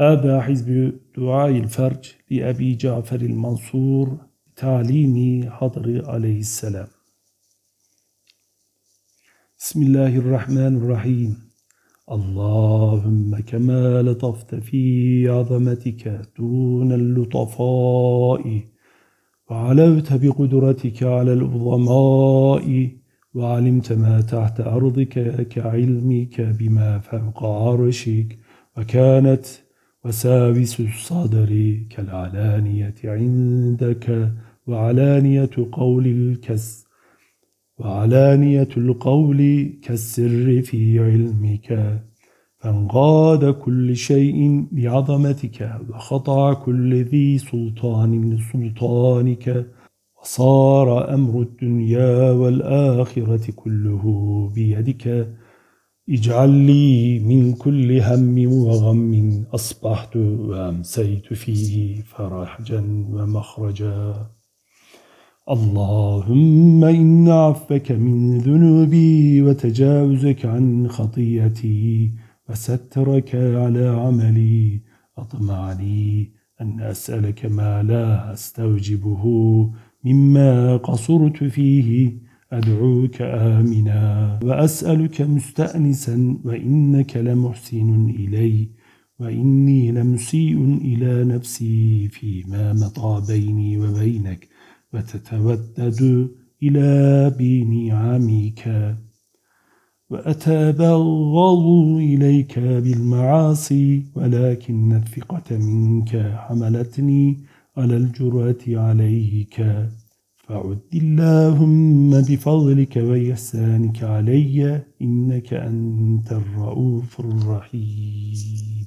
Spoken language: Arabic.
هذا حزب دعاء الفرج لأبي جعفر المنصور تعليم حضر عليه السلام. بسم الله الرحمن الرحيم. اللهم كما لطفت في عظمتك دون اللطفاء وعلوت بقدرتك على العظماء وعلمت ما تحت أرضك كعلمك بما فوق عرشك وكانت وساوس الصدر كالعلانية عندك وعلانية قول الكس وعلانية القول كالسر في علمك فانقاد كل شيء بعظمتك وخطع كل ذي سلطان لسلطانك وصار أمر الدنيا والآخرة كله بيدك. اجعل لي من كل هم وغم أصبحت وأمسيت فيه فرحجا ومخرجا. اللهم إن عفك من ذنوبي وتجاوزك عن خطيئتي وسترك على عملي. أطمعني أن أسألك ما لا أستوجبه مما قصرت فيه. أدعوك آمنا وأسألك مستأنسا وإنك لمحسن إلي وإني لمسيء إلى نفسي فيما مضى بيني وبينك وتتودد إلى بنعمك وأتبغض إليك بالمعاصي ولكن الثقة منك حملتني على الجرأة عليك فعد اللهم بفضلك وإحسانك علي إنك أنت الرؤوف الرحيم.